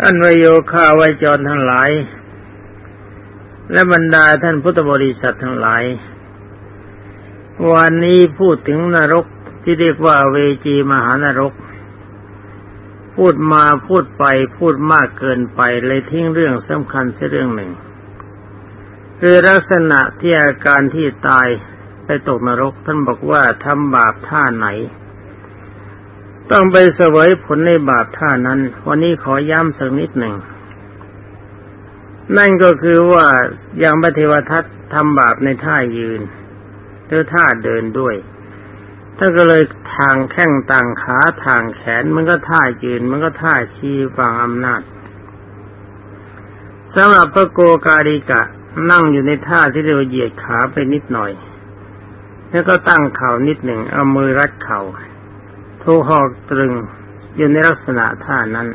ท่านวโยคาไวจรทั้งหลาย และบรรดาท่านพุทธบริษัททั้งหลาย วันนี้พูดถึงนรกที่เรียกว่าเวจีมหานรก พูดมาพูดไปพูดมากเกินไปเลยทิ้งเรื่องสำคัญเสียเรื่องหนึ่ง คือลักษณะที่อาการที่ตายไปตกนรกท่านบอกว่าทำบาปท่าไหน ต้องไปเสวยผลในบาปท่านั้น วันนี้ขอย้ำสักนิดหนึ่ง นั่นก็คือว่าอย่างพระเทวทัตทำบาปในท่ายืนหรือท่าเดินด้วยท่านก็เลยทางแข้งต่างขาทางแขนมันก็ท่ายืน มันก็ท่าชี้ฟังอำนาจสำหรับพระโกกาลิกะนั่งอยู่ในท่าที่เรียกว่าเหยียดขาไปนิดหน่อย แล้วก็ตั้งเข่านิดหนึ่งเอามือรัดเข่า ถูกหอกตรึงอยู่ในลักษณะท่านั้น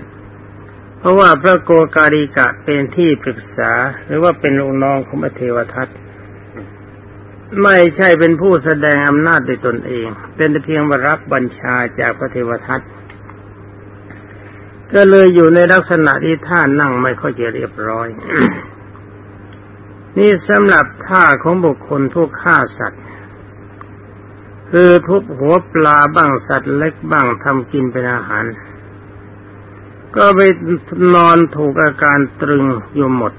เพราะว่าพระโกการิกะเป็นที่ปรึกษาหรือว่าเป็นลูกน้องของพระเทวทัตไม่ใช่เป็นผู้แสดงอำนาจโดยตนเอง เป็นเพียงว่ารับบัญชาจากพระเทวทัตก็เลยอยู่ในลักษณะที่ท่านั่งไม่ค่อยจะเรียบร้อย นี่สำหรับท่าของบุคคลทุกฆ่าสัตว์ คือทุบหัวปลาบ้างสัตว์เล็กบ้างทำกินเป็นอาหาร ก็ไปนอนถูกอาการตรึงอยู่หมด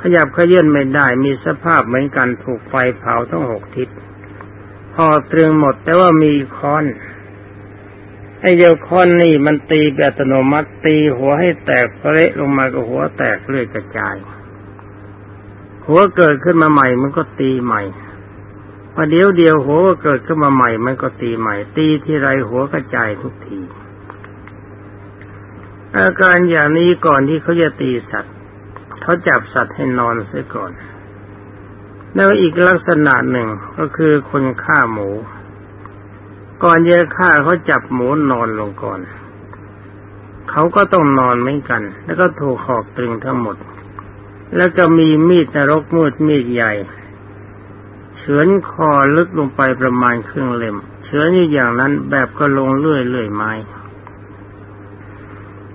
ขยับขยื่นไม่ได้มีสภาพเหมือนกันถูกไฟเผาทั้งหกทิศพอตรึงหมดแต่ว่ามีค้อนไอ้เจ้าค้อนนี่มันตีแบบอัตโนมัติตีหัวให้แตกเละลงมาก็หัวแตกเลือยกระจาย หัวเกิดขึ้นมาใหม่มันก็ตีใหม่ พอเดี๋ยวเดียวหัวก็เกิดขึ้นมาใหม่ มันก็ตีใหม่ ตีที่ไรหัวกระจายทุกที อาการอย่างนี้ก่อนที่เขาจะตีสัตว์เขาจับสัตว์ให้นอนเสียก่อน แล้วอีกลักษณะหนึ่งก็คือคนฆ่าหมู ก่อนจะฆ่าเขาจับหมูนอนลงก่อน เขาก็ต้องนอนเหมือนกัน แล้วก็ถูกหอกตรึงทั้งหมด แล้วก็มีมีดนรกมืดมีดใหญ่ เฉือนคอลึกลงไปประมาณครึ่งเล่มเฉือนอยู่อย่างนั้นแบบก็ลงเลื่อยเลื่อยไม้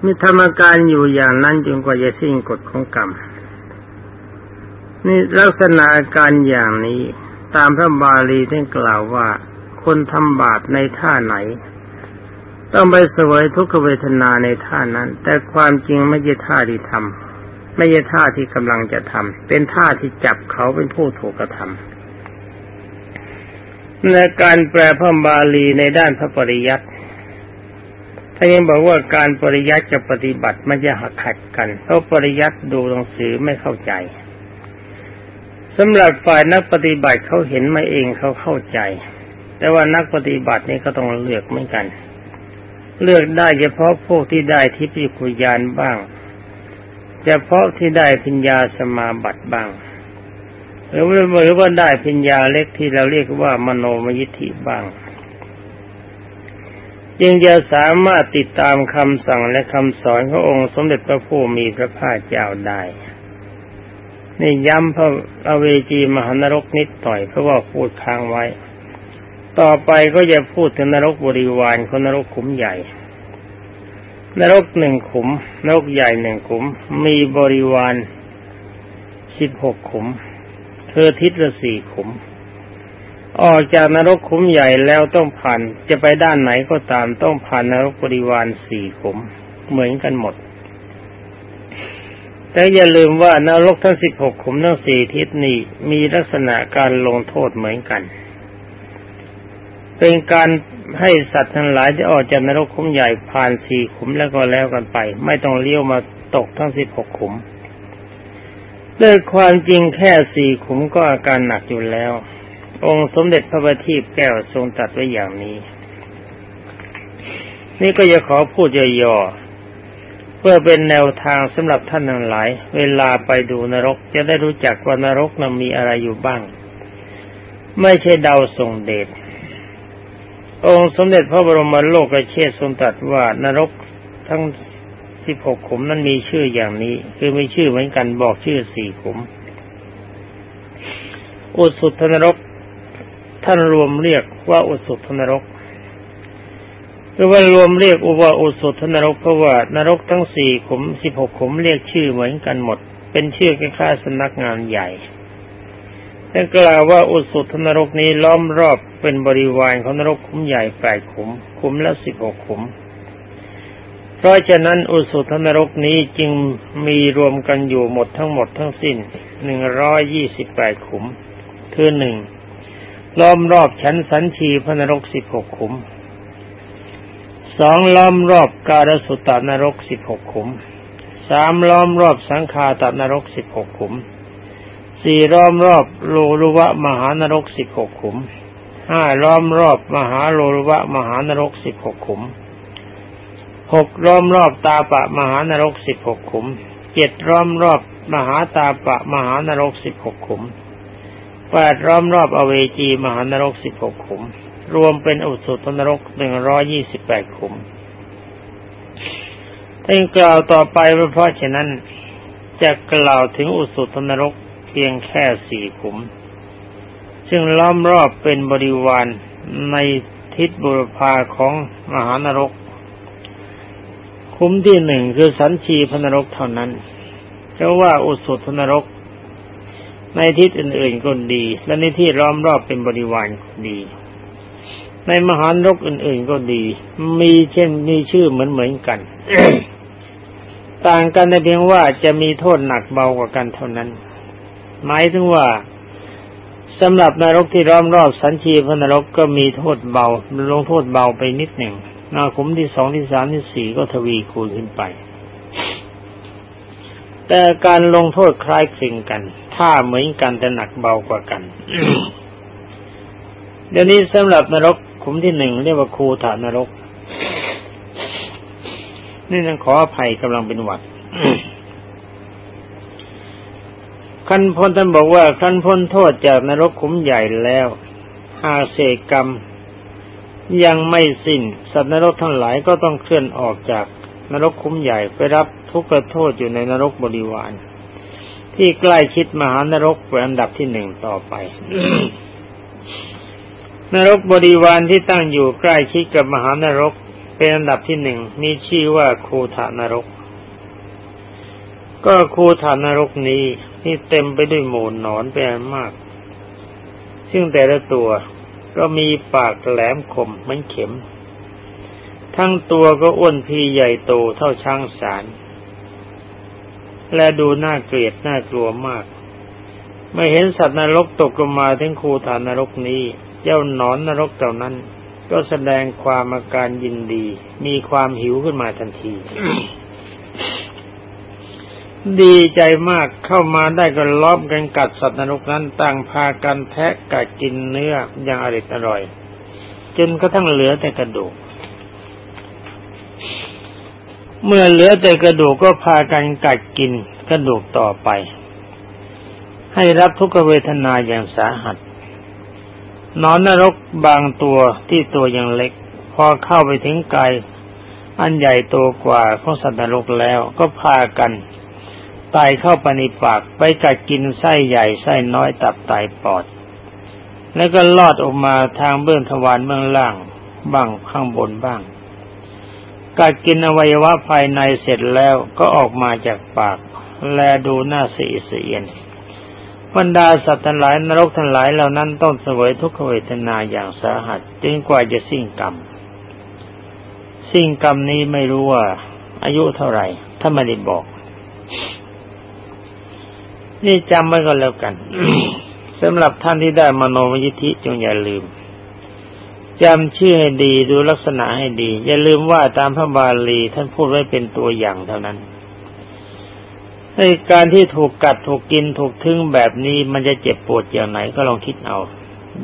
มีธรรมการอยู่อย่างนั้นจนกว่าจะสิ้นกฎของกรรม นี่ลักษณะอาการอย่างนี้ตามพระบาลีท่านกล่าวว่า คนทำบาปในท่าไหน ต้องไปเสวยทุกขเวทนาในท่านั้น แต่ความจริงไม่ใช่ท่าที่ทำไม่ใช่ท่าที่กำลังจะทำเป็นท่าที่จับเขาเป็นผู้ถูกกระทำ ในการแปลพระบาลีในด้านพระปริยัติถ้ายังบอกว่าการปริยัติกับปฏิบัติมันจะหักขัดกัน เพราะปริยัติดูหนังสือไม่เข้าใจสำหรับฝ่ายนักปฏิบัติเขาเห็นมาเองเขาเข้าใจ แต่ว่านักปฏิบัตินี่ก็ต้องเลือกเหมือนกัน เลือกได้เฉพาะพวกที่ได้ทิพยคุยานบ้าง เฉพาะที่ได้ปัญญาสมาบัติบ้าง หรือหรือว่าได้ปัญญาเล็กที่เราเรียกว่ามโนมยิทธิบ้างจึงจะสามารถติดตามคำสั่งและคำสอนขององค์สมเด็จพระผู้มีพระภาคเจ้าได้นี่ย้ำพระอเวจีมหานรกนิดหน่อยเพราะว่าพูดค้างไว้ ต่อไปก็จะพูดถึงนรกบริวารคนนรกขุมใหญ่ นรกหนึ่งขุม นรกใหญ่หนึ่งขุม มีบริวารสิบหกขุม เธอทิศละสี่ขุม ออกจากนรกขุมใหญ่แล้วต้องผ่านจะไปด้านไหนก็ตามต้องผ่านนรกบริวารสี่ขุม เหมือนกันหมด แต่อย่าลืมว่านรกทั้งสิบหกขุมทั้งสี่ทิศนี้มีลักษณะการลงโทษเหมือนกัน เป็นการให้สัตว์ทั้งหลายที่ออกจากนรกขุมใหญ่ผ่านสี่ขุมแล้วก็แล้วกันไป ไม่ต้องเลี้ยวมาตกทั้งสิบหกขุม ด้วยความจริงแค่สี่ขุมก็อาการหนักอยู่แล้ว องค์สมเด็จพระบัณฑิตแก้วทรงตัดไว้อย่างนี้ นี่ก็จะขอพูดย่อๆเพื่อเป็นแนวทางสำหรับท่านทั้งหลาย เวลาไปดูนรกจะได้รู้จักว่านรกนั้นมีอะไรอยู่บ้าง ไม่ใช่เดาส่งเดชองค์สมเด็จพระบรมโลกเชษทรงตรัสว่านรกทั้ง สิบหกขุมนั้นมีชื่ออย่างนี้ คือมีชื่อเหมือนกันบอกชื่อสี่ขุม อุสุทนรก ท่านรวมเรียกว่าอุสุทนรกคือว่ารวมเรียกอุบาอุสุทนรกเพราะว่านรกทั้งสี่ขุมสิบหกขุมเรียกชื่อเหมือนกันหมด เป็นชื่อคล้ายๆสำนักงานใหญ่แต่กล่าวว่าอุสุทนรกนี้ล้อมรอบเป็นบริวารของนรกขุมใหญ่แปดขุม ขุมละสิบหกขุม เพราะฉะนั้นอุสุทนรกนี้จึงมีรวมกันอยู่หมดทั้งหมดทั้งสิ้นหนึ่งร้อยยี่สิบแปดขุม คือหนึ่งล้อมรอบชั้นสันชีพนรกสิบหกขุมสองล้อมรอบการสุตตนรกสิบหกขุมสามล้อมรอบสังคาตนรกสิบหกขุมสี่ล้อมรอบโลรุวะมหานรกสิบหกขุมห้าล้อมรอบมหาโลรุวะมหานรกสิบหกขุม หกล้อมรอบตาปะมหานรกสิบหกขุมเจ็ดล้อมรอบมหาตาปะมหานรกสิบหกขุมแปดล้อมรอบอเวจีมหานรกสิบหกขุม รวมเป็นอุสุตนรกหนึ่งร้อยี่สิบแปดขุมถ้ากล่าวต่อไปเพราะฉะนั้นจะกล่าวถึงอุสุตนรกเพียงแค่สี่ขุม ซึ่งล้อมรอบเป็นบริวารในทิศบุรพาของมหานรก คุ้มที่หนึ่งคือสันชีพนรกเท่านั้นเพราะว่าอุสุทนรก ในทิศอื่นๆก็ดี และในที่ล้อมรอบเป็นบริวารก็ดี ในมหานรกอื่นๆก็ดี มีเช่นมีชื่อเหมือนเหมือนกัน ต่างกันในเพียงว่าจะมีโทษหนักเบากว่ากันเท่านั้น หมายถึงว่าสำหรับนรกที่ร้อมรอบสันชีพนรกก็มีโทษเบาลงโทษเบาไปนิดหนึ่ง นาคุมที่สองที่สามที่สี่ก็ทวีคูณขึ้นไป แต่การลงโทษคล้ายคลึงกัน ถ้าเหมือนกันแต่หนักเบากว่ากันเดี๋ยวนี้สำหรับนรกขุมที่หนึ่งเรียกว่าคูฐานนรก นี่ต้องขออภัยกำลังเป็นหวัดคันพลท่านบอกว่าคันพ้นโทษจากนรกขุมใหญ่แล้วหาเศษกรรม ยังไม่สิ้น สัตว์นรกทั้งหลายก็ต้องเคลื่อนออกจากนรกคุ้มใหญ่ไปรับทุกข์โทษอยู่ในนรกบริวาร ที่ใกล้ชิดมหานรกเป็นอันดับที่หนึ่งต่อไป นรกบริวารที่ตั้งอยู่ใกล้ชิดกับมหานรกเป็นอันดับที่หนึ่งมีชื่อว่าคูธานรก ก็คูธานรกนี้ที่เต็มไปด้วยหมูนอนเป็นมาก ซึ่งแต่ละตัว ก็มีปากแหลมคมเหมือนเข็ม ทั้งตัวก็อ้วนพีใหญ่โตเท่าช้างสาร และดูน่าเกลียดน่ากลัวมากไม่เห็นสัตว์นรกตกลงมาถึงคูฐานนรกนี้ เจ้าหนอนนรกเหล่านั้น ก็แสดงความอาการยินดี มีความหิวขึ้นมาทันที ดีใจมากเข้ามาได้ก็ล้อมกันกัดสัตว์นรกนั้นต่างพากันแทะกัดกินเนื้ออย่างอร่อยอร่อย จนกระทั่งเหลือแต่กระดูก เมื่อเหลือแต่กระดูกก็พากันกัดกินกระดูกต่อไป ให้รับทุกขเวทนาอย่างสาหัส นอนนรกบางตัวที่ตัวยังเล็ก พอเข้าไปถึงกายอันใหญ่โตกว่าของสัตว์นรกแล้วก็พากัน ตายเข้าไปในปากไปกัดกินไส้ใหญ่ไส้น้อยตับไตปอด แล้วก็ลอดออกมาทางเบื้องทวารเบื้องล่าง บ้างข้างบนบ้างกัดกินอวัยวะภายในเสร็จแล้วก็ออกมาจากปาก แลดูหน้าสีเสียนบรรดาสัตว์ทั้งหลายนรกทั้งหลายเหล่านั้นต้องเสวยทุกขเวทนาอย่างสาหัสจนกว่าจะสิ้นกรรม สิ้นกรรมนี้ไม่รู้ว่า อายุเท่าไหร่ถ้าไม่ได้บอก นี่จำไว้ก็แล้วกันสำหรับท่านที่ได้มโนมยิธิจงอย่าลืมจำชื่อให้ดีดูลักษณะให้ดี อย่าลืมว่าตามพระบาลีท่านพูดไว้เป็นตัวอย่างเท่านั้นในการที่ถูกกัดถูกกินถูกทึ่งแบบนี้มันจะเจ็บปวดอย่างไหนก็ลองคิดเอา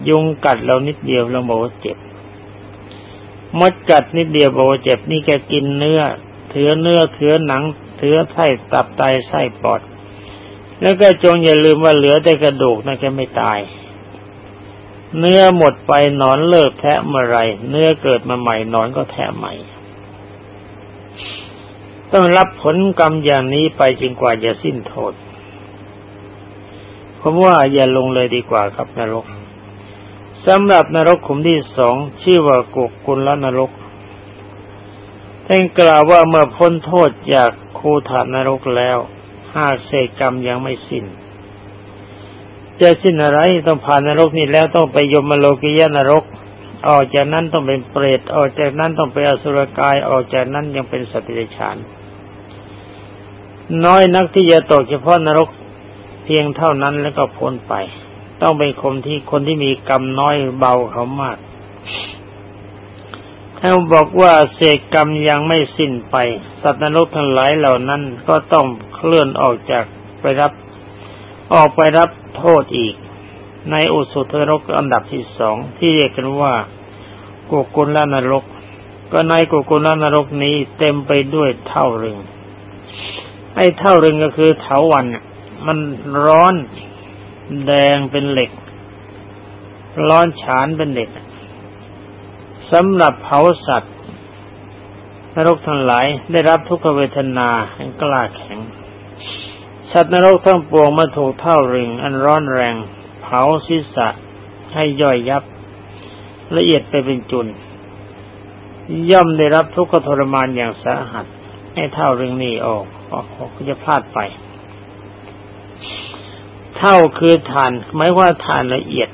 ยุงกัดเรานิดเดียวเราบอกว่าเจ็บมดกัดนิดเดียวบอกว่าเจ็บนี่แกกินเนื้อเถือเนื้อเถือหนังเถือไส้ตับไตไส้ปอด แล้วก็จงอย่าลืมว่าเหลือแต่กระดูกนะแกไม่ตาย เนื้อหมดไปนอนเลิกแทะเมื่อไร เนื้อเกิดมาใหม่นอนก็แทะใหม่ ต้องรับผลกรรมอย่างนี้ไปจนกว่าจะสิ้นโทษผมว่าอย่าลงเลยดีกว่าครับนรกสำหรับนรกขุมที่สองชื่อว่ากุกุลละนรกท่านกล่าวว่าเมื่อพ้นโทษจากคูฐานนรกแล้ว หากเศษกรรมยังไม่สิ้นจะสิ้นอะไรต้องผ่านนรกนี้แล้วต้องไปยมโลกิยนรก ออกจากนั้นต้องเป็นเปรตออกจากนั้นต้องไปอสุรกายออกจากนั้นยังเป็นสัตว์เดรัจฉาน น้อยนักที่จะตกเฉพาะนรกเพียงเท่านั้นแล้วก็พ้นไป ต้องเป็นคนที่คนที่มีกรรมน้อยเบาเขามากท่านบอกว่าเศษกรรมยังไม่สิ้นไป สัตว์นรกทั้งหลายเหล่านั้นก็ต้อง เคลื่อนออกจากไปรับ ออกไปรับโทษอีก ในอุสุทนรกอันดับที่สองที่เรียกกันว่ากุกุลนรก ก็ในกุกุลนรกนี้เต็มไปด้วยเท่ารึง ไอ้เท่ารึงก็คือเถาวันมันร้อนแดงเป็นเหล็ก ร้อนฉานเป็นเหล็กสำหรับเผาสัตว์นรกทั้งหลายได้รับทุกขเวทนาอันกล้าแข็ง สัตว์นรกทั้งปวงมาถูกเท่าริงอันร้อนแรง เผาศีรษะให้ย่อยยับ ละเอียดไปเป็นจุน ย่อมได้รับทุกข์ทรมานอย่างสาหัส ให้เท่าริงนี่ออกออกจะพลาดไป เท่าคือฐานหมายว่าฐานละเอียด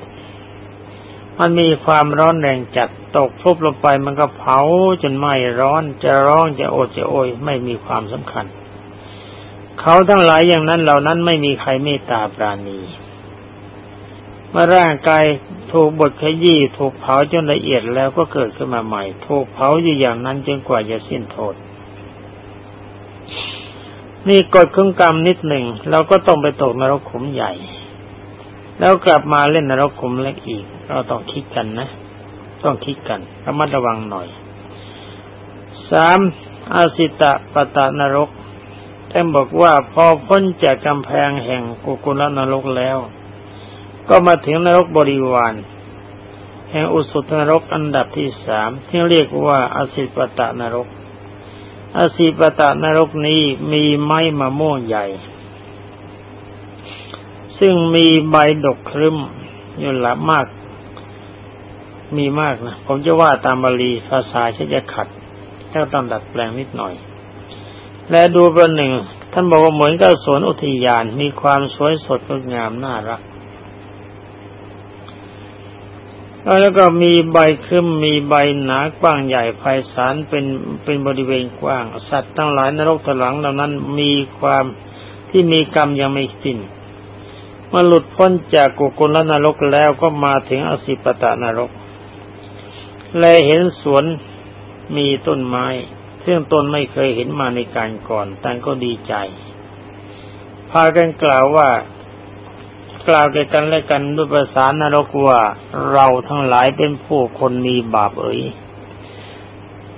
มันมีความร้อนแรงจัดตกทุบลงไปมันก็เผาจนไหม้ร้อนจะร้องจะโอดจะโอยไม่มีความสำคัญ เขาทั้งหลายอย่างนั้นเหล่านั้นไม่มีใครเมตตาปราณีเมื่อร่างกายถูกบดขยี้ถูกเผาจนละเอียดแล้วก็เกิดขึ้นมาใหม่ ถูกเผาอยู่อย่างนั้นจนกว่าจะสิ้นโทษ นี่กฎของกรรมนิดหนึ่งเราก็ต้องไปตกนรกขุมใหญ่ แล้วกลับมาเล่นนรกขุมเล็กอีก เราต้องคิดกันนะ ต้องคิดกันระมัดระวังหน่อยสามอาสิตะปตะนรก ท่านบอกว่าพอพ้นจากกำแพงแห่งกุกุลนรกแล้ว ก็มาถึงนรกบริวาร แห่งอุสุตนรกอันดับที่สามที่เรียกว่าอาสิปตะนรกอาสิปตะนรกนี้มีไม้มะม่วงใหญ่ ซึ่งมีใบดกครึ้มอยู่หลามาก มีมากนะ ผมจะว่าตามบาลีภาษาฉันจะขัดแล้วต้องดัดแปลงนิดหน่อย และดูประหนึ่ง ท่านบอกว่าเหมือนกับสวนอุทยานมีความสวยสดงดงามน่ารัก แล้วก็มีใบคึมมีใบหนากว้างใหญ่ไพศาลเป็นเป็นบริเวณกว้าง สัตว์ทั้งหลายนรกตหลังเหล่านั้นมีความที่มีกรรมยังไม่สิ้นเมื่อหลุดพ้นจากกุกุลนรกแล้วก็มาถึงอสิปตะนรก แลเห็นสวนมีต้นไม้ ซึ่งตนไม่เคยเห็นมาในการก่อนแต่ก็ดีใจ พากันกล่าวว่ากล่าวแก่กันและกันด้วยภาษานรกว่าเราทั้งหลายเป็นผู้คนมีบาปเอ๋ย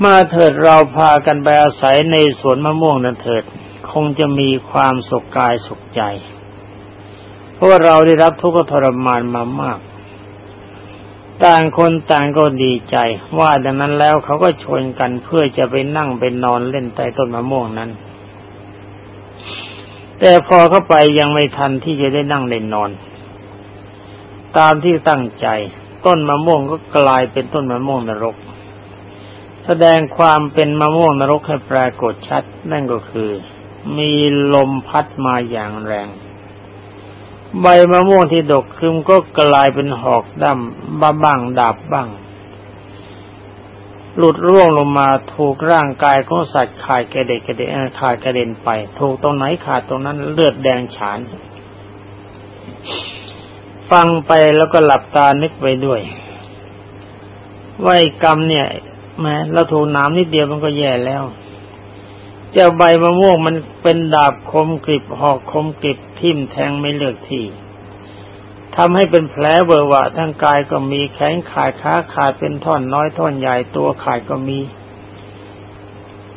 มาเถิดเราพากันไปอาศัยในสวนมะม่วงนั้นเถิด คงจะมีความสุขกายสุขใจ เพราะเราได้รับทุกข์ทรมานมามาก ต่างคนต่างก็ดีใจ ว่าดังนั้นแล้วเขาก็ชวนกันเพื่อจะไปนั่งไปนอนเล่นใต้ต้นมะม่วงนั้น แต่พอเข้าไปยังไม่ทันที่จะได้นั่งเล่นนอน ตามที่ตั้งใจ ต้นมะม่วงก็กลายเป็นต้นมะม่วงนรก แสดงความเป็นมะม่วงนรกให้ปรากฏชัด นั่นก็คือ มีลมพัดมาอย่างแรง ใบมะม่วงที่ดกคึมก็กลายเป็นหอกดำบ้าบ้างดาบบ้าง หลุดร่วงลงมาถูกร่างกายของสัตว์ขาดกระเด็นกระเด็นขาดกระเด็นไป ถูกตรงไหนขาดตรงนั้นเลือดแดงฉาน ฟังไปแล้วก็หลับตานึกไปด้วยว่ากรรมเนี่ยแม้เราถูกน้ำนิดเดียวมันก็แย่แล้ว เจ้าใบมะม่วงมันเป็นดาบคมกริบหอกคมกริบทิ่มแทงไม่เลือกที่ทำให้เป็นแผลเบอร์วะทั้งกายก็มีแขนขาดขาขาดเป็นท่อนน้อยท่อนใหญ่ตัวขาดก็มี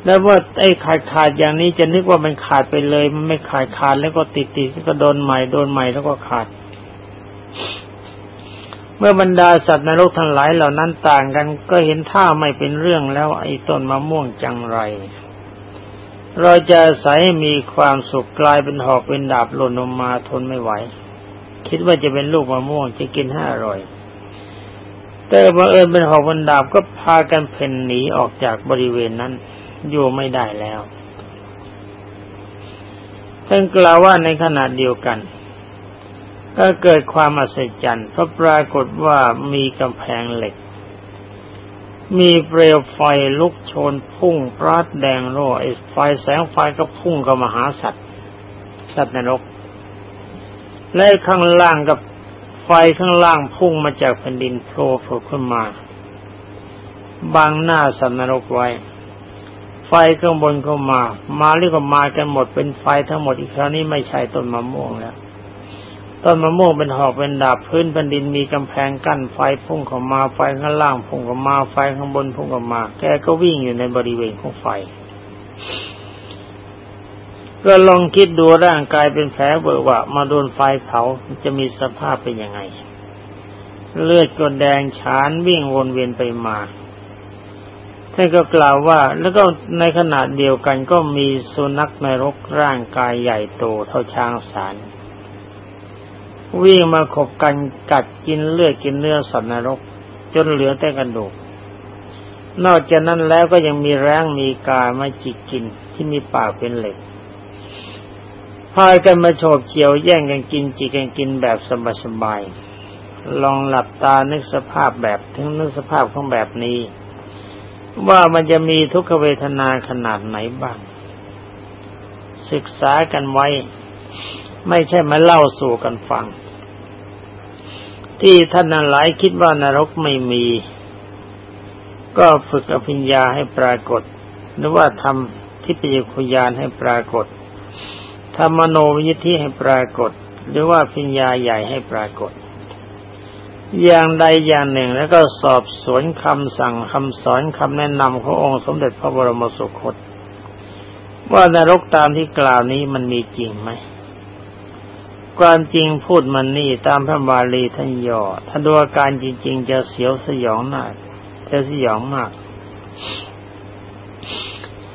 แล้วว่าไอ้ขาดขาดอย่างนี้จะนึกว่ามันขาดไปเลย มันไม่ขาดขาดแล้วก็ติดติดก็โดนใหม่โดนใหม่แล้วก็ขาด เมื่อบรรดาสัตว์ในรกทั้งหลายเหล่านั้นต่างกัน ก็เห็นท่าไม่เป็นเรื่องแล้วไอ้ต้นมะม่วงจังไร เราจะใส่มีความสุขกลายเป็นหอกเป็นดาบหล่นลงมาทนไม่ไหว คิดว่าจะเป็นลูกมะม่วงจะกินห้าอร่อย แต่บังเอิญเป็นหอกเป็นดาบก็พากันเพ่นหนีออกจากบริเวณนั้น อยู่ไม่ได้แล้วท่านกล่าวว่าในขณะเดียวกัน ก็เกิดความอัศจรรย์เพราะปรากฏว่ามีกำแพงเหล็ก มีเปลวไฟลุกโชนพุ่งปราดแดงโร่ไอไฟแสงไฟก็พุ่งกับมหาสัตว์ สัตว์นรก และข้างล่างกับไฟข้างล่างพุ่งมาจากแผ่นดินโผล่ขึ้นมาบังหน้าสัตว์นรกไว้ ไฟข้างบนเข้ามา มาเรียกว่ามากันหมดเป็นไฟทั้งหมดอีกคราวนี้ไม่ใช่ต้นมะม่วงแล้ว ต้นมะม่วงเป็นหอกเป็นดาบพื้นแผ่นดินมีกำแพงกั้นไฟพุ่งเข้ามาไฟข้างล่างพุ่งเข้ามาไฟข้างบนพุ่งเข้ามา แกก็วิ่งอยู่ในบริเวณของไฟ ก็ลองคิดดูร่างกายเป็นแผลเบอะวะมาโดนไฟเผาจะมีสภาพเป็นยังไง เลือดก็แดงฉานวิ่งวนเวียนไปมาท่านก็กล่าวว่า แล้วก็ในขณะเดียวกันก็มีสุนัขในรกร่างกายใหญ่โตเท่าช้างสาร วิ่งมาขบกันกัดกินเลือดกินเนื้อสัตว์นรก จนเหลือแต่กระดูก นอกจากนั้นแล้วก็ยังมีแร้งมีกามาจิกกินที่มีปากเป็นเหล็กพายกันมาโฉบเฉียวแย่งกันกินจิกกันกินแบบสบายๆลองหลับตานึกสภาพแบบถึงนึกสภาพของแบบนี้ ว่ามันจะมีทุกขเวทนาขนาดไหนบ้าง ศึกษากันไว้ ไม่ใช่มาเล่าสู่กันฟัง ที่ท่านนั้นหลายคิดว่านรกไม่มี ก็ฝึกอภิญญาให้ปรากฏ หรือว่าทำทิพยคุยานให้ปรากฏทำมโนวิธิให้ปรากฏ หรือว่าพิญญาใหญ่ให้ปรากฏ อย่างใดอย่างหนึ่งแล้วก็สอบสวนคำสั่งคำสอนคำแนะนำขององค์สมเด็จพระบรมสุคตว่านรกตามที่กล่าวนี้มันมีจริงไหม ความจริงพูดมันนี่ตามพระบาลีท่านย่อถ้าดูอาการจริง ๆ จะเสียวสยองหนักจะสยองมาก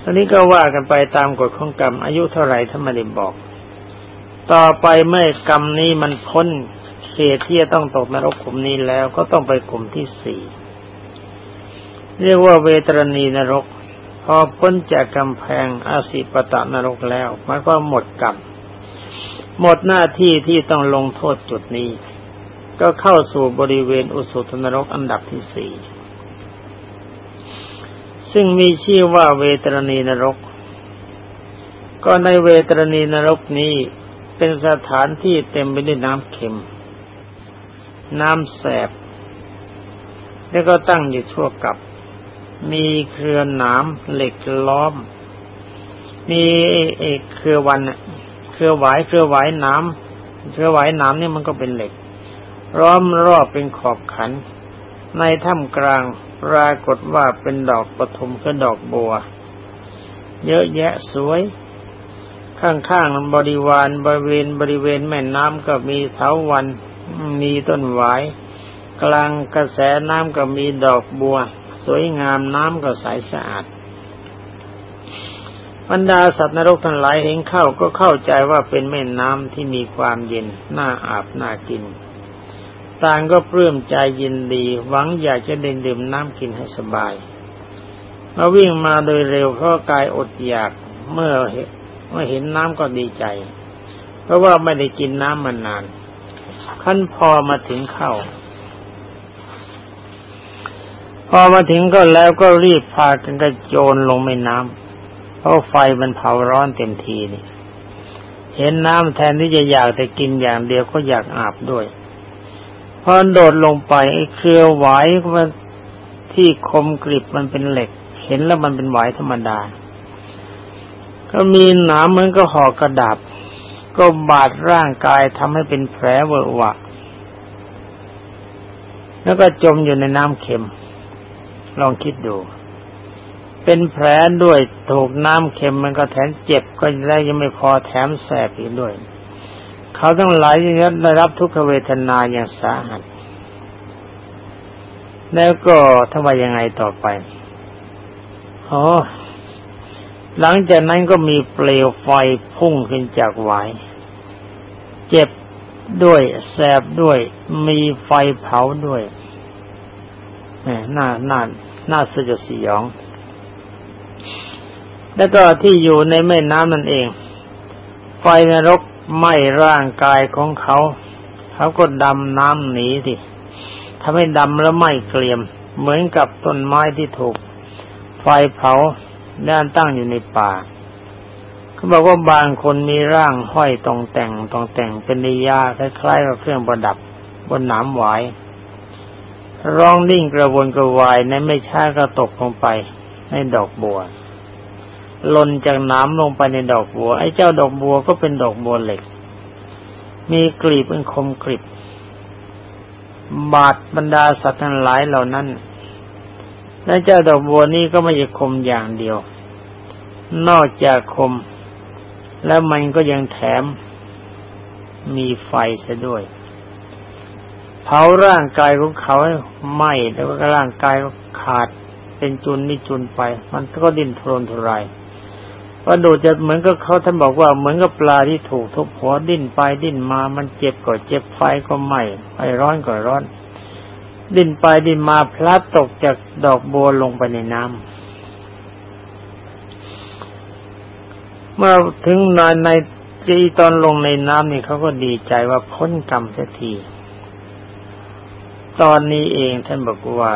อันนี้ก็ว่ากันไปตามกฎของกรรม อายุเท่าไหร่ท่านไม่ได้บอก ต่อไปเมื่อกรรมนี้มันพ้นเขตที่จะต้องตกนรกขุมนี้แล้วก็ต้องไปกลุ่มที่สี่เรียกว่าเวตรณีนรก พอพ้นจากกำแพงอาสิปตะนรกแล้วหมายควาหมดกรรม หมดหน้าที่ที่ต้องลงโทษจุดนี้ ก็เข้าสู่บริเวณอุสุทนรกอันดับที่สี่ซึ่งมีชื่อว่าเวตรณีนรก ก็ในเวตรณีนรกนี้เป็นสถานที่เต็มไปด้วยน้ำเค็ม น้ำแสบ แล้วก็ตั้งอยู่ทั่วกับ มีเครือหนามเหล็กล้อม มีเอกเครือวัน เครือหวายเครือหวายน้ำเครือหวายน้ำนี่มันก็เป็นเหล็ก ร้อมรอบเป็นขอบขัน ในถ้ำกลางปรากฏว่าเป็นดอกปฐมคือดอกบัว เยอะแยะสวย ข้างๆบริวารบริเวณบริเวณแม่น้ำก็มีเถาวันมีต้นหวาย กลางกระแสน้ำก็มีดอกบัว สวยงามน้ำก็ใสสะอาด บรรดาสัตว์นรกทั้งหลายเห็นเข้าก็เข้าใจว่าเป็นแม่น้ำที่มีความเย็นน่าอาบน่ากินต่างก็ปลื้มใจยินดี หวังอยากจะเดินดื่มน้ำกินให้สบาย มาวิ่งมาโดยเร็วเพราะกายอดอยากเมื่อเมื่อเห็นน้ำก็ดีใจ เพราะว่าไม่ได้กินน้ำมานาน ขั้นพอมาถึงเข้าพอมาถึงก็แล้วก็รีบพากันกระโจนลงแม่น้ำ เพราะไฟมันเผาร้อนเต็มทีนี่ เห็นน้ำแทนที่จะอยากแต่กินอย่างเดียวก็อยากอาบด้วยพอโดดลงไปไอ้เครือไหวมันที่คมกริบมันเป็นเหล็ก เห็นแล้วมันเป็นไหวธรรมดา ก็มีหนามเหมือนก็ห่อกระดาบก็บาดร่างกายทำให้เป็นแผลเวอะวะ แล้วก็จมอยู่ในน้ำเค็ม ลองคิดดู เป็นแผลด้วยถูกน้ำเค็มมันก็แถมเจ็บก็ได้ยังไม่พอแถมแสบอีกด้วย เขาต้องหลายอย่างได้รับทุกขเวทนาอย่างสาหัส แล้วก็ทำไมยังไงต่อไปอ๋อหลังจากนั้นก็มีเปลวไฟพุ่งขึ้นจากหวาย เจ็บด้วยแสบด้วย มีไฟเผาด้วยแหมน่าน่าน่าสยดสยอง แล้วก็ที่อยู่ในแม่น้ำนั่นเอง ไฟนรกไหม้ร่างกายของเขา เขาก็ดำน้ำหนีสิทำให้ดำแล้วไหม้เกลียม เหมือนกับต้นไม้ที่ถูก ไฟเผาด้านตั้งอยู่ในป่าเขาบอกว่าบางคนมีร่างห้อยตรงแต่งตรงแต่งเป็นนิยาคล้ายๆกับเครื่องประดับบนหนามหวายร้องนิ่งกระวนกระวายในไม่ช้าก็ตกลงไปในดอกบัว หล่นจากน้ำลงไปในดอกบัว ไอ้เจ้าดอกบัวก็เป็นดอกบัวเหล็ก มีกลีบเป็นคมกริบบาดบรรดาสัตว์ทั้งหลายเหล่านั้นและเจ้าดอกบัวนี้ก็ไม่ใช่คมอย่างเดียว นอกจากคม แล้วมันก็ยังแถม มีไฟซะด้วย เผาร่างกายของเขาไหม้แล้วก็ร่างกายขาดเป็นจุนนี่จุนไป มันก็ดิ้นทรนทุราย ว่าดูจะเหมือนกับเขาท่านบอกว่าเหมือนกับปลาที่ถูกทุบหัวดิ้นไปดิ้นมา มันเจ็บก็เจ็บไฟก็ไหม้ไฟร้อนก็ร้อน ดิ้นไปดิ้นมาพลัดตกจากดอกบัวลงไปในน้ำเมื่อถึงนานในจีตอนลงในน้ำนี่เขาก็ดีใจว่าพ้นกรรมสักที ตอนนี้เองท่านบอกว่า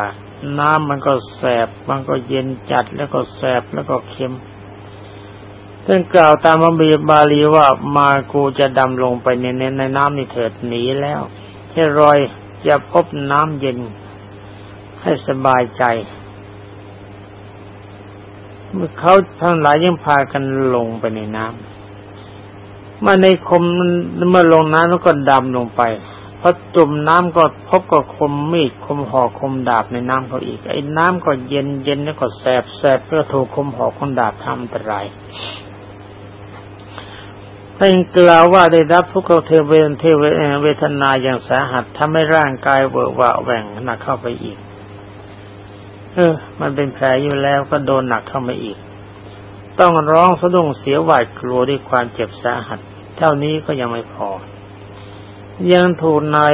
น้ำมันก็แสบมันก็เย็นจัดแล้วก็แสบแล้วก็เค็ม ท่านกล่าวตามพระบีบาลีว่ามากูจะดำลงไปในในน้ำนี่เถิดหนีแล้วแค่รอยจะพบน้ำเย็น ให้สบายใจ เมื่อเขาทั้งหลายยังพากันลงไปในน้ำมาในคมเมื่อลงน้ำแล้วก็ดำลงไปพอจุ่มน้ำก็พบกับคมมีดคมหอกคมดาบในน้ำเขาอีกไอ้น้ำก็เย็นเย็นแล้วก็แสบแสบก็ถูกคมหอกคมดาบทำอันตราย ท่านกล่าวว่าได้รับทุกขเทเวนเทเวทนาอย่างสาหัสทำให้ร่างกายเบิกว่าแหว่งหนักเข้าไปอีก เออ มันเป็นแผลอยู่แล้วก็โดนหนักเข้ามาอีก ต้องร้องสะดุ้งเสียหวาดกลัวด้วยความเจ็บสาหัส เท่านี้ก็ยังไม่พอ ยังถูกนาย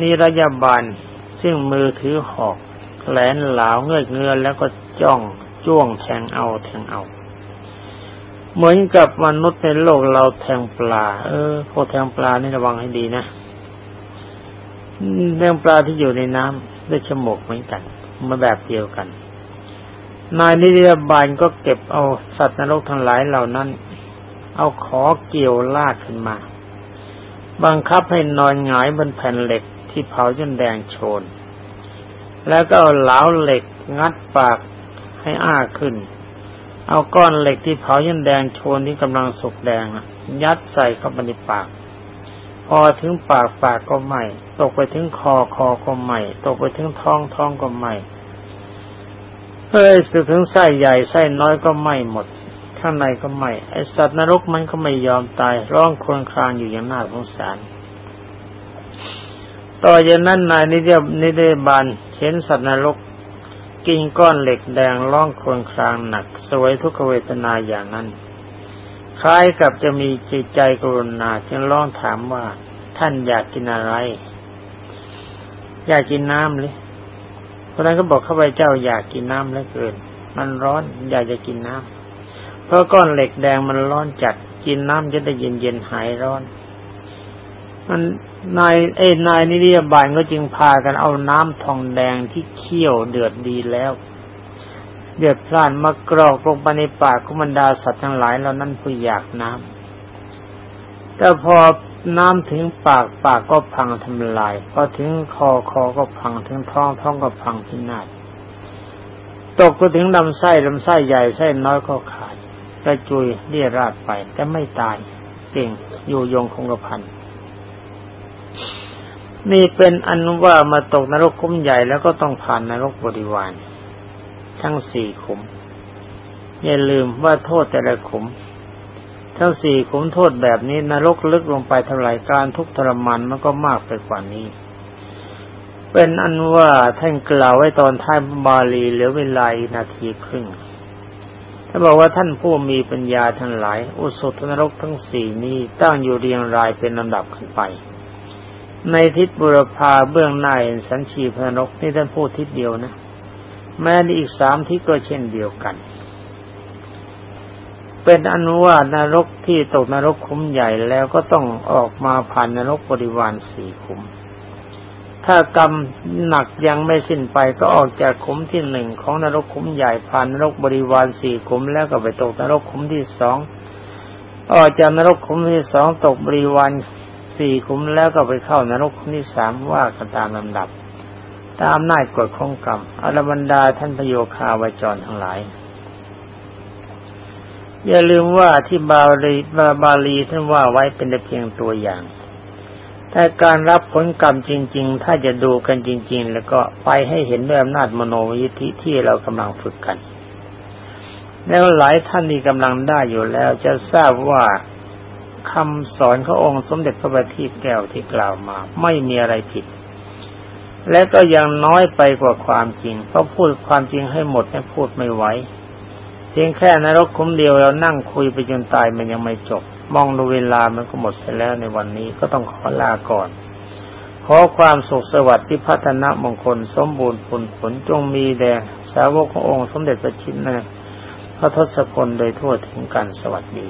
นิรยาบาลซึ่งมือถือหอกแหลนเหลาเงยเงือแล้วก็จ้องจ้วงแทงเอาแทงเอา เหมือนกับมนุษย์ในโลกเราแทงปลา เออพวกแทงปลานี่ระวังให้ดีนะแทงปลาที่อยู่ในน้ำด้วยฉมกเหมือนกันมาแบบเดียวกัน นายนิรบาลก็เก็บเอาสัตว์นรกทั้งหลายเหล่านั้น เอาขอเกี่ยวลากขึ้นมา บังคับให้นอนหงายบนแผ่นเหล็กที่เผาจนแดงโชน แล้วก็เอาเหลาเหล็กงัดปากให้อ้าขึ้น เอาก้อนเหล็กที่เผายันแดงโชนที่กำลังสุกแดงยัดใส่เข้าไปในปาก พอถึงปากปากก็ไหมตกไปถึงคอคอก็ไหมตกไปถึงท้องท้องก็ไหมเฮ้ยสุดถึงไส้ใหญ่ไส้น้อยก็ไหมหมด ข้างในก็ไหมไอสัตว์นรกมันก็ไม่ยอมตายร้องครวญครางอยู่อย่างน่าสงสารต่อจากนั้นนายนิเดนิเดบานเห็นสัตว์นรก กินก้อนเหล็กแดงร้องควญครางหนัก สวยทุกเวทนาอย่างนั้น คล้ายกับจะมีจิตใจกรุณาจึงร้องถามว่าท่านอยากกินอะไร อยากกินน้ำหรือเพราะนั้นก็บอกข้าพเจ้าอยากกินน้ำเหลือเกิน มันร้อนอยากจะกินน้ำเพราะก้อนเหล็กแดงมันร้อนจัดกินน้ำจะได้เย็นเย็นหายร้อน มัน นายเอ้นายนิริยบาลก็จึงพากันเอาน้ำทองแดงที่เคี่ยวเดือดดีแล้ว เดือดพล่านมากรอกลงไปในปากของบรรดาสัตว์ทั้งหลายเหล่านั้นผู้อยากน้ำแต่พอน้ำถึงปากปากก็พังทำลายพอถึงคอคอก็พังถึงท้องท้องก็พังที่นาดตกไปถึงลำไส้ลำไส้ใหญ่ไส้น้อยก็ขาดกระจุยเรียราดไปแต่ไม่ตายเก่งอยู่ยงคงกระพัน นี่เป็นอันว่ามาตกนรกคุ้มใหญ่แล้วก็ต้องผ่านนรกบริวาร ทั้งสี่ขุม อย่าลืมว่าโทษแต่ละขุม ทั้งสี่ขุมโทษแบบนี้นรกลึกลงไปเท่าไรการทุกทรมานมันก็มากไปกว่านี้ เป็นอันว่าท่านกล่าวไว้ตอนท้ายบาลีเหลือเวลานาทีครึ่งถ้าบอกว่าท่านผู้มีปัญญาทั้งหลาย อุสุทนรกทั้งสี่นี้ตั้งอยู่เรียงรายเป็นลำดับขึ้นไป ในทิศบุรพาเบื้องหน้าสันชีพนกนี่ท่านพูดทิศเดียวนะ แม้ในอีกสามทิศก็เช่นเดียวกัน เป็นอนุว่านรกที่ตกนรกคุ้มใหญ่แล้วก็ต้องออกมาผ่านนรกบริวารสี่คุ้มถ้ากรรมหนักยังไม่สิ้นไปก็ออกจากขุมที่หนึ่งของนรกขุมใหญ่ผ่านนรกบริวารสี่ขุมแล้วก็ไปตกนรกขุมที่สองออกจากนรกขุมที่สองตกบริวาร สี่ขุมแล้วก็ไปเข้านรกขุมที่สามว่ากันตามลำดับ ตามหน้ากฎของกรรมอรบรรดาท่านพโยคาวจรทั้งหลาย อย่าลืมว่าที่บาลีบาบาลีท่านว่าไว้เป็นเพียงตัวอย่างแต่การรับผลกรรมจริง ๆ ถ้าจะดูกันจริง ๆ แล้วก็ไปให้เห็นด้วยอำนาจมโนวิธิที่เรากำลังฝึกกัน แล้วหลายท่านที่กำลังได้อยู่แล้วจะทราบว่า คำสอนขององค์สมเด็จพระบัณฑิตแก้วที่กล่าวมา ไม่มีอะไรผิด และก็ยังน้อยไปกว่าความจริง เพราะพูดความจริงให้หมดเนี่ยพูดไม่ไหวเพียงแค่นรกคุ้มเดียวเรานั่งคุยไปจนตายมันยังไม่จบ มองดูเวลามันก็หมดไปแล้วในวันนี้ก็ต้องขอลาก่อนขอความสุขสวัสดิ์ที่พัฒนามงคลสมบูรณ์ผลผลจงมีแด่สาวกขององค์สมเด็จพระชินนะพระทศพลโดยทั่วถึงกันสวัสดี